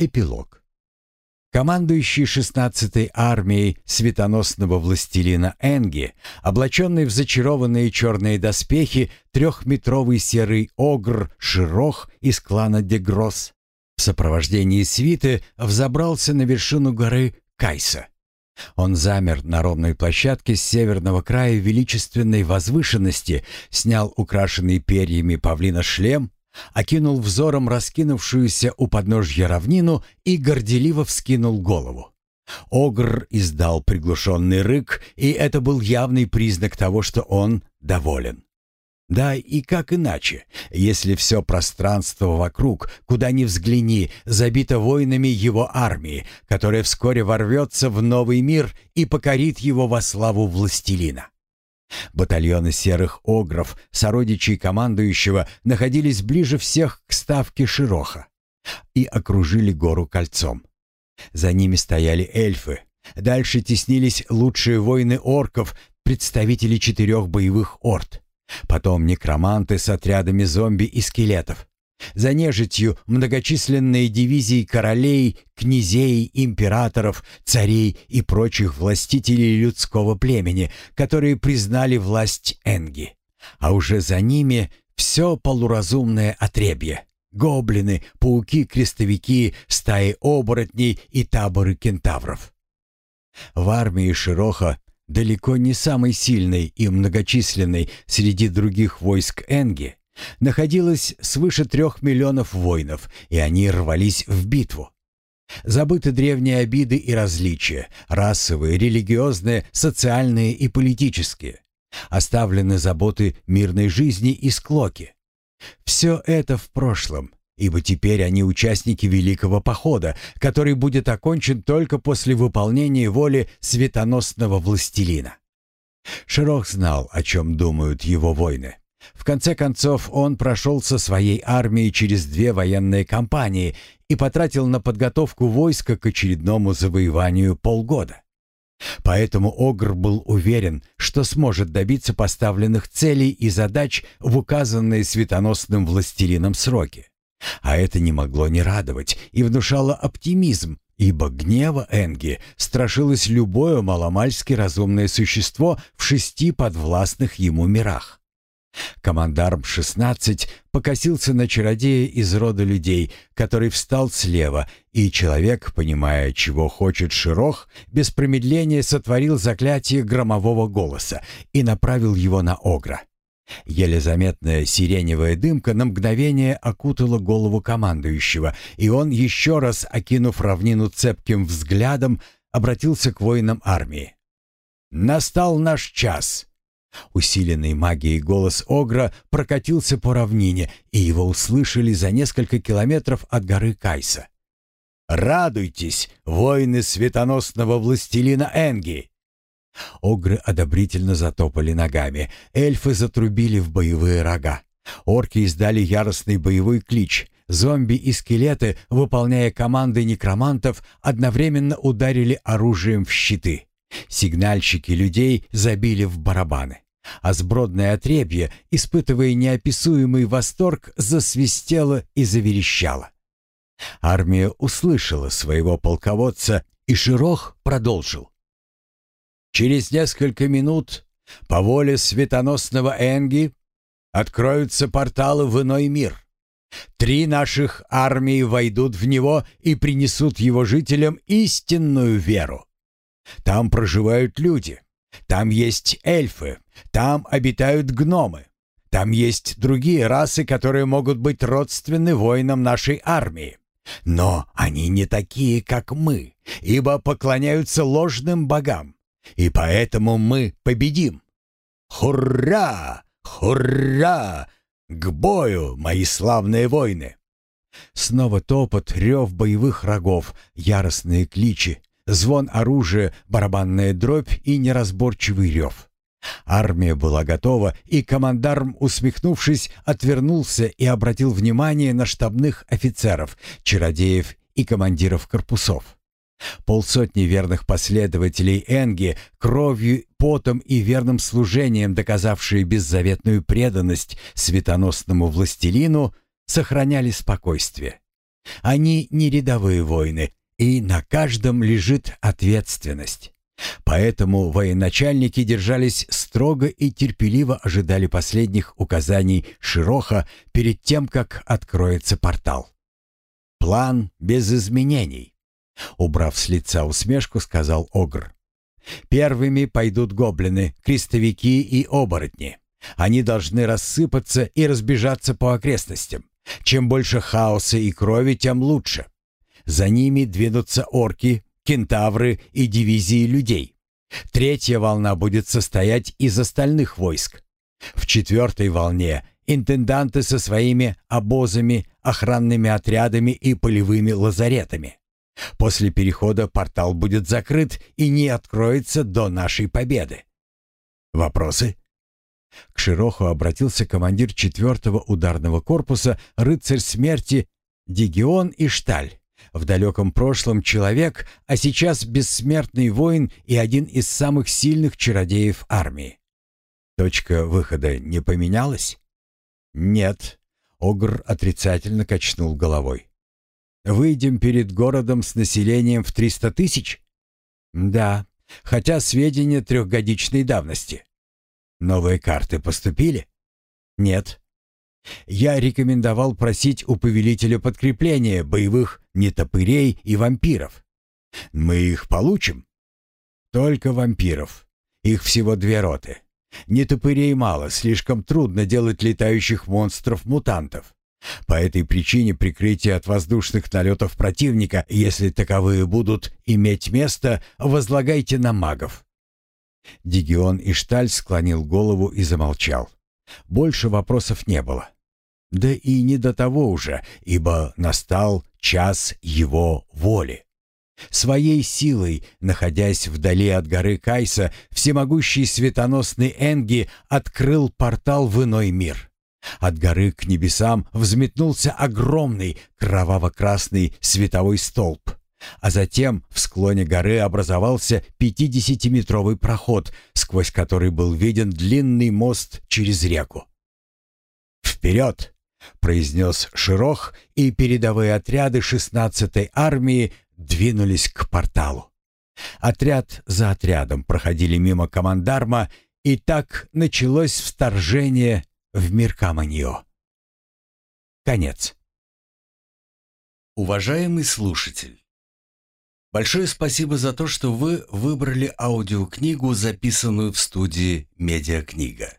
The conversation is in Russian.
Эпилог. Командующий 16-й армией светоносного властелина Энги, облаченный в зачарованные черные доспехи, трехметровый серый огр Широх из клана Дегрос, в сопровождении свиты взобрался на вершину горы Кайса. Он замер на ровной площадке с северного края величественной возвышенности, снял украшенный перьями павлина шлем, окинул взором раскинувшуюся у подножья равнину и горделиво вскинул голову. Огр издал приглушенный рык, и это был явный признак того, что он доволен. Да и как иначе, если все пространство вокруг, куда ни взгляни, забито воинами его армии, которая вскоре ворвется в новый мир и покорит его во славу властелина. Батальоны серых огров, сородичей командующего, находились ближе всех к ставке Широха и окружили гору кольцом. За ними стояли эльфы. Дальше теснились лучшие воины орков, представители четырех боевых орд. Потом некроманты с отрядами зомби и скелетов. За нежитью многочисленные дивизии королей, князей, императоров, царей и прочих властителей людского племени, которые признали власть Энги. А уже за ними все полуразумное отребье. Гоблины, пауки-крестовики, стаи оборотней и таборы кентавров. В армии Широха далеко не самой сильной и многочисленной среди других войск Энги, находилось свыше трех миллионов воинов, и они рвались в битву. Забыты древние обиды и различия, расовые, религиозные, социальные и политические. Оставлены заботы мирной жизни и склоки. Все это в прошлом, ибо теперь они участники Великого Похода, который будет окончен только после выполнения воли светоносного властелина. Широх знал, о чем думают его воины. В конце концов, он прошел со своей армией через две военные кампании и потратил на подготовку войска к очередному завоеванию полгода. Поэтому Огр был уверен, что сможет добиться поставленных целей и задач в указанные светоносным властелином сроки. А это не могло не радовать и внушало оптимизм, ибо гнева Энги страшилось любое маломальски разумное существо в шести подвластных ему мирах. Командарм 16 покосился на чародея из рода людей, который встал слева, и человек, понимая, чего хочет Широх, без промедления сотворил заклятие громового голоса и направил его на Огра. Еле заметная сиреневая дымка на мгновение окутала голову командующего, и он, еще раз окинув равнину цепким взглядом, обратился к воинам армии. «Настал наш час!» Усиленный магией голос Огра прокатился по равнине, и его услышали за несколько километров от горы Кайса. «Радуйтесь, воины светоносного властелина Энги! Огры одобрительно затопали ногами. Эльфы затрубили в боевые рога. Орки издали яростный боевой клич. Зомби и скелеты, выполняя команды некромантов, одновременно ударили оружием в щиты. Сигнальщики людей забили в барабаны. А сбродное отребье, испытывая неописуемый восторг, засвистело и заверещало. Армия услышала своего полководца, и Широх продолжил. Через несколько минут по воле светоносного Энги откроются порталы в иной мир. Три наших армии войдут в него и принесут его жителям истинную веру. Там проживают люди, там есть эльфы, там обитают гномы, там есть другие расы, которые могут быть родственны воинам нашей армии. Но они не такие, как мы, ибо поклоняются ложным богам. И поэтому мы победим. Хурра! Хурра! К бою, мои славные воины!» Снова топот, рев боевых рогов, яростные кличи, звон оружия, барабанная дробь и неразборчивый рев. Армия была готова, и командарм, усмехнувшись, отвернулся и обратил внимание на штабных офицеров, чародеев и командиров корпусов. Полсотни верных последователей Энги, кровью, потом и верным служением доказавшие беззаветную преданность светоносному властелину, сохраняли спокойствие. Они не рядовые воины, и на каждом лежит ответственность. Поэтому военачальники держались строго и терпеливо ожидали последних указаний Широха перед тем, как откроется портал. План без изменений. Убрав с лица усмешку, сказал Огр. Первыми пойдут гоблины, крестовики и оборотни. Они должны рассыпаться и разбежаться по окрестностям. Чем больше хаоса и крови, тем лучше. За ними двинутся орки, кентавры и дивизии людей. Третья волна будет состоять из остальных войск. В четвертой волне интенданты со своими обозами, охранными отрядами и полевыми лазаретами. После перехода портал будет закрыт и не откроется до нашей победы. Вопросы? К Широху обратился командир четвертого ударного корпуса, рыцарь смерти Дигион и Шталь. В далеком прошлом человек, а сейчас бессмертный воин и один из самых сильных чародеев армии. Точка выхода не поменялась? Нет. Огр отрицательно качнул головой. Выйдем перед городом с населением в 300 тысяч? Да, хотя сведения трехгодичной давности. Новые карты поступили? Нет. Я рекомендовал просить у повелителя подкрепления боевых нетопырей и вампиров. Мы их получим? Только вампиров. Их всего две роты. Нетопырей мало, слишком трудно делать летающих монстров-мутантов. По этой причине прикрытие от воздушных налетов противника, если таковые будут иметь место, возлагайте на магов. Дигион Ишталь склонил голову и замолчал. Больше вопросов не было. Да и не до того уже, ибо настал час его воли. Своей силой, находясь вдали от горы Кайса, всемогущий светоносный Энги открыл портал в иной мир. От горы к небесам взметнулся огромный кроваво-красный световой столб. А затем в склоне горы образовался пятидесятиметровый проход, сквозь который был виден длинный мост через реку. «Вперед!» — произнес Широх, и передовые отряды шестнадцатой армии двинулись к порталу. Отряд за отрядом проходили мимо командарма, и так началось вторжение в мир Каманьо. Конец. Уважаемый слушатель, большое спасибо за то, что вы выбрали аудиокнигу, записанную в студии «Медиакнига».